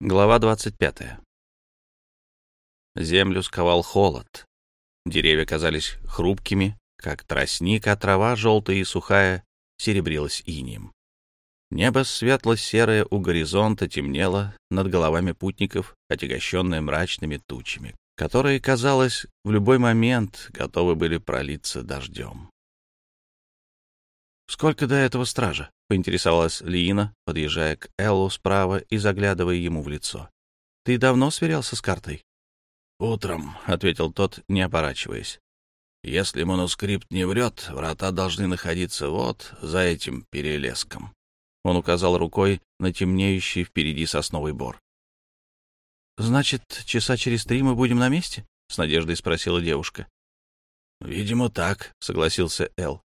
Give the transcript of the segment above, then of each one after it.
Глава 25. Землю сковал холод. Деревья казались хрупкими, как тростник, а трава, желтая и сухая, серебрилась инием. Небо светло-серое у горизонта темнело над головами путников, отягощенное мрачными тучами, которые, казалось, в любой момент готовы были пролиться дождем. «Сколько до этого стража?» — поинтересовалась Лиина, подъезжая к Эллу справа и заглядывая ему в лицо. «Ты давно сверялся с картой?» «Утром», — ответил тот, не оборачиваясь. «Если манускрипт не врет, врата должны находиться вот за этим перелеском». Он указал рукой на темнеющий впереди сосновый бор. «Значит, часа через три мы будем на месте?» — с надеждой спросила девушка. «Видимо, так», — согласился Эл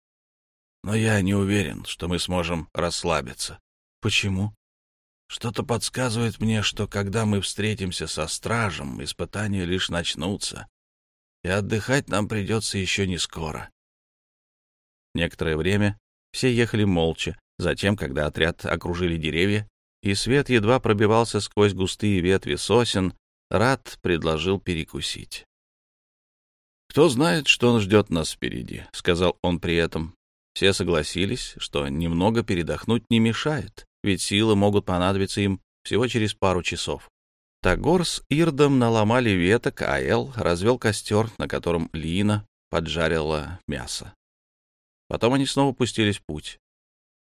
но я не уверен, что мы сможем расслабиться. Почему? Что-то подсказывает мне, что когда мы встретимся со стражем, испытания лишь начнутся, и отдыхать нам придется еще не скоро. Некоторое время все ехали молча. Затем, когда отряд окружили деревья, и свет едва пробивался сквозь густые ветви сосен, Рад предложил перекусить. «Кто знает, что он ждет нас впереди», — сказал он при этом. Все согласились, что немного передохнуть не мешает, ведь силы могут понадобиться им всего через пару часов. Тагор с Ирдом наломали веток, а Эл развел костер, на котором Лина поджарила мясо. Потом они снова пустились в путь.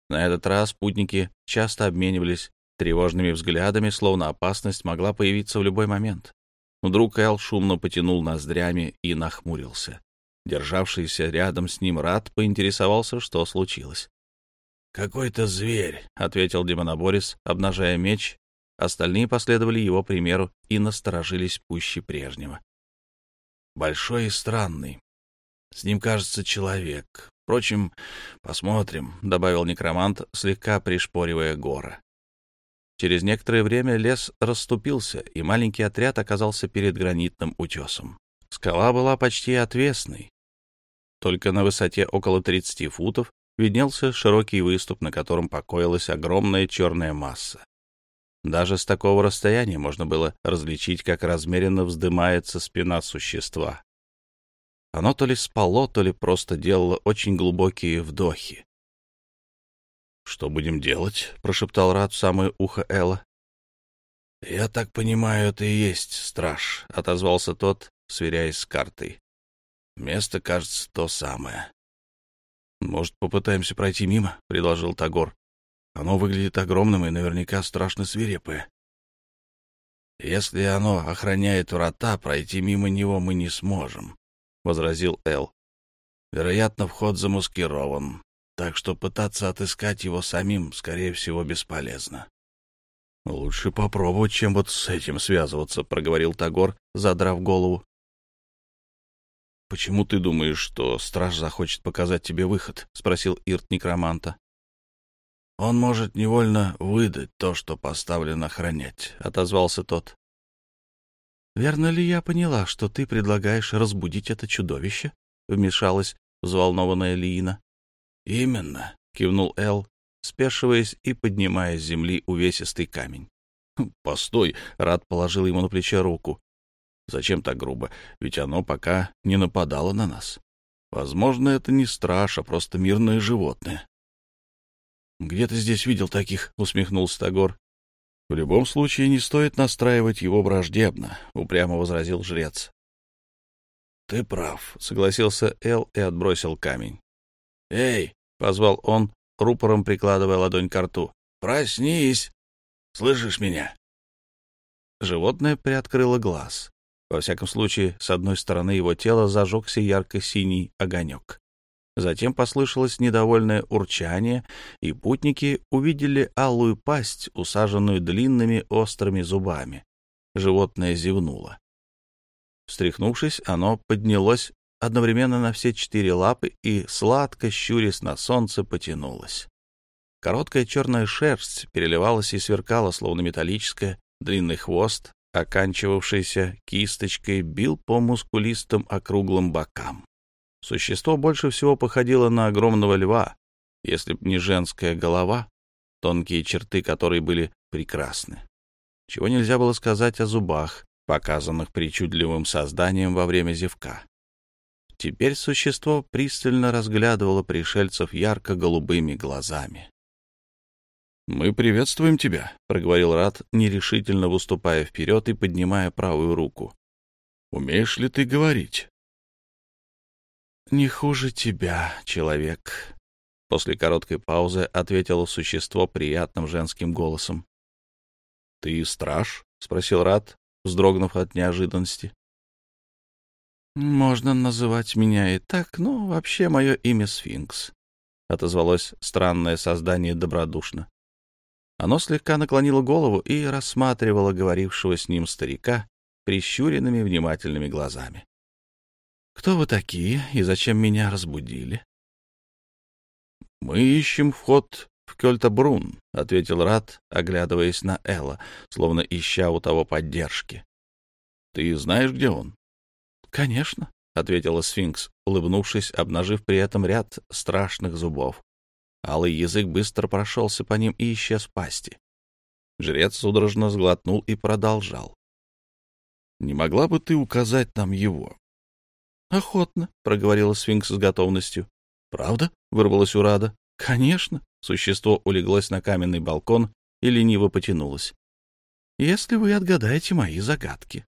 На этот раз путники часто обменивались тревожными взглядами, словно опасность могла появиться в любой момент. Вдруг Эл шумно потянул ноздрями и нахмурился. Державшийся рядом с ним Рад поинтересовался, что случилось. «Какой-то зверь», — ответил демоноборец, обнажая меч. Остальные последовали его примеру и насторожились пуще прежнего. «Большой и странный. С ним, кажется, человек. Впрочем, посмотрим», — добавил некромант, слегка пришпоривая гора. Через некоторое время лес расступился, и маленький отряд оказался перед гранитным утесом. Скала была почти отвесной. Только на высоте около 30 футов виднелся широкий выступ, на котором покоилась огромная черная масса. Даже с такого расстояния можно было различить, как размеренно вздымается спина существа. Оно то ли спало, то ли просто делало очень глубокие вдохи. «Что будем делать?» — прошептал Рад в самое ухо Элла. «Я так понимаю, это и есть страж», — отозвался тот, сверяясь с картой. Место, кажется, то самое. «Может, попытаемся пройти мимо?» — предложил Тагор. «Оно выглядит огромным и наверняка страшно свирепое». «Если оно охраняет врата, пройти мимо него мы не сможем», — возразил Эл. «Вероятно, вход замаскирован, так что пытаться отыскать его самим, скорее всего, бесполезно». «Лучше попробовать, чем вот с этим связываться», — проговорил Тагор, задрав голову. «Почему ты думаешь, что страж захочет показать тебе выход?» — спросил Ирт некроманта. «Он может невольно выдать то, что поставлено охранять», — отозвался тот. «Верно ли я поняла, что ты предлагаешь разбудить это чудовище?» — вмешалась взволнованная Лиина. «Именно», — кивнул Эл, спешиваясь и поднимая с земли увесистый камень. «Постой!» — Рад положил ему на плечо руку. Зачем так грубо? Ведь оно пока не нападало на нас. Возможно, это не страж, а просто мирное животное. «Где ты здесь видел таких?» — усмехнулся Тагор. «В любом случае не стоит настраивать его враждебно», — упрямо возразил жрец. «Ты прав», — согласился Эл и отбросил камень. «Эй!» — позвал он, рупором прикладывая ладонь к рту. «Проснись! Слышишь меня?» Животное приоткрыло глаз. Во всяком случае, с одной стороны его тела зажегся ярко-синий огонек. Затем послышалось недовольное урчание, и путники увидели алую пасть, усаженную длинными острыми зубами. Животное зевнуло. Встряхнувшись, оно поднялось одновременно на все четыре лапы и, сладко щурясь на солнце, потянулось. Короткая черная шерсть переливалась и сверкала, словно металлическая, длинный хвост оканчивавшийся кисточкой, бил по мускулистым округлым бокам. Существо больше всего походило на огромного льва, если б не женская голова, тонкие черты которой были прекрасны. чего нельзя было сказать о зубах, показанных причудливым созданием во время зевка. Теперь существо пристально разглядывало пришельцев ярко-голубыми глазами. «Мы приветствуем тебя», — проговорил Рат, нерешительно выступая вперед и поднимая правую руку. «Умеешь ли ты говорить?» «Не хуже тебя, человек», — после короткой паузы ответило существо приятным женским голосом. «Ты страж?» — спросил Рат, вздрогнув от неожиданности. «Можно называть меня и так, но вообще мое имя Сфинкс», — отозвалось странное создание добродушно. Оно слегка наклонило голову и рассматривало говорившего с ним старика прищуренными внимательными глазами. «Кто вы такие и зачем меня разбудили?» «Мы ищем вход в Кёльтабрун», — ответил Рат, оглядываясь на Элла, словно ища у того поддержки. «Ты знаешь, где он?» «Конечно», — ответила сфинкс, улыбнувшись, обнажив при этом ряд страшных зубов. Алый язык быстро прошелся по ним и исчез в пасти. Жрец судорожно сглотнул и продолжал. — Не могла бы ты указать нам его? — Охотно, — проговорила сфинкс с готовностью. — Правда? — вырвалась у Рада. — Конечно. Существо улеглось на каменный балкон и лениво потянулось. — Если вы отгадаете мои загадки.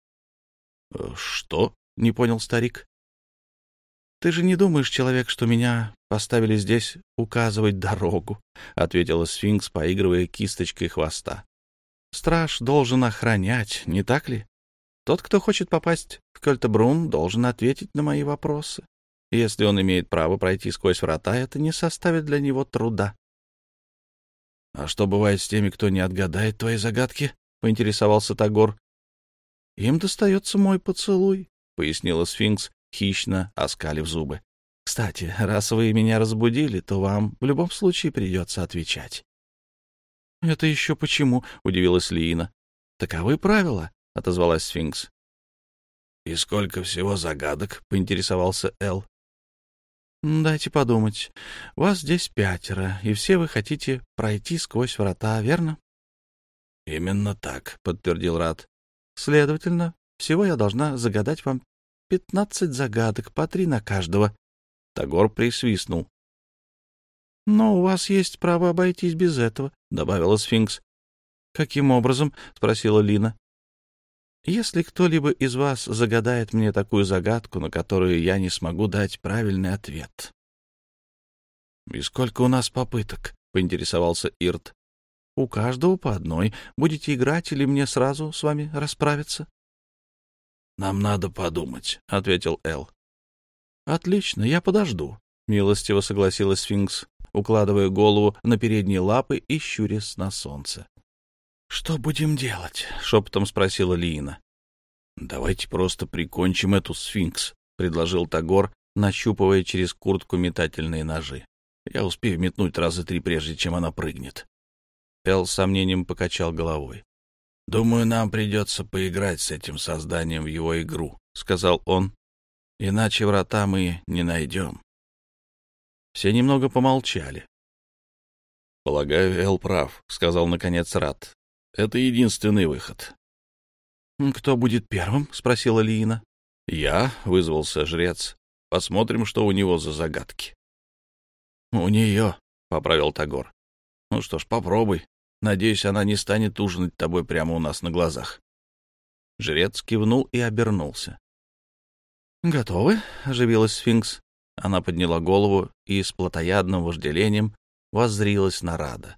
— Что? — не понял старик. «Ты же не думаешь, человек, что меня поставили здесь указывать дорогу?» — ответила сфинкс, поигрывая кисточкой хвоста. «Страж должен охранять, не так ли? Тот, кто хочет попасть в Кёльтебрун, должен ответить на мои вопросы. Если он имеет право пройти сквозь врата, это не составит для него труда». «А что бывает с теми, кто не отгадает твои загадки?» — поинтересовался Тагор. «Им достается мой поцелуй», — пояснила сфинкс, хищно оскалив зубы. — Кстати, раз вы меня разбудили, то вам в любом случае придется отвечать. — Это еще почему? — удивилась Лиина. — Таковы правила, — отозвалась сфинкс. — И сколько всего загадок? — поинтересовался Эл. — Дайте подумать. Вас здесь пятеро, и все вы хотите пройти сквозь врата, верно? — Именно так, — подтвердил Рад. — Следовательно, всего я должна загадать вам пятнадцать загадок, по три на каждого. Тагор присвистнул. — Но у вас есть право обойтись без этого, — добавила сфинкс. — Каким образом? — спросила Лина. — Если кто-либо из вас загадает мне такую загадку, на которую я не смогу дать правильный ответ. — И сколько у нас попыток? — поинтересовался Ирт. — У каждого по одной. Будете играть или мне сразу с вами расправиться? Нам надо подумать, — ответил Эл. — Отлично, я подожду, — милостиво согласилась сфинкс, укладывая голову на передние лапы и щурясь на солнце. — Что будем делать? — шепотом спросила Лиина. — Давайте просто прикончим эту сфинкс, — предложил Тагор, нащупывая через куртку метательные ножи. Я успею метнуть раза три, прежде чем она прыгнет. Эл с сомнением покачал головой. — Думаю, нам придется поиграть с этим созданием в его игру, — сказал он. — Иначе врата мы не найдем. Все немного помолчали. — Полагаю, Эл прав, — сказал наконец Рат. — Это единственный выход. — Кто будет первым? — спросила Лиина. — Я, — вызвался жрец. — Посмотрим, что у него за загадки. — У нее, — поправил Тагор. — Ну что ж, попробуй. Надеюсь, она не станет ужинать тобой прямо у нас на глазах. Жрец кивнул и обернулся. «Готовы?» — оживилась сфинкс. Она подняла голову и с плотоядным вожделением воззрилась на Рада.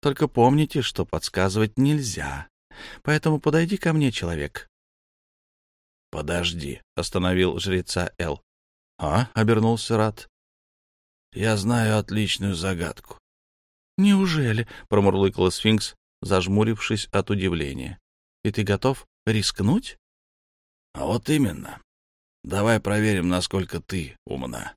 «Только помните, что подсказывать нельзя. Поэтому подойди ко мне, человек». «Подожди», — остановил жреца Эл. «А?» — обернулся Рад. «Я знаю отличную загадку. «Неужели?» — промурлыкала сфинкс, зажмурившись от удивления. «И ты готов рискнуть?» «А вот именно. Давай проверим, насколько ты умна».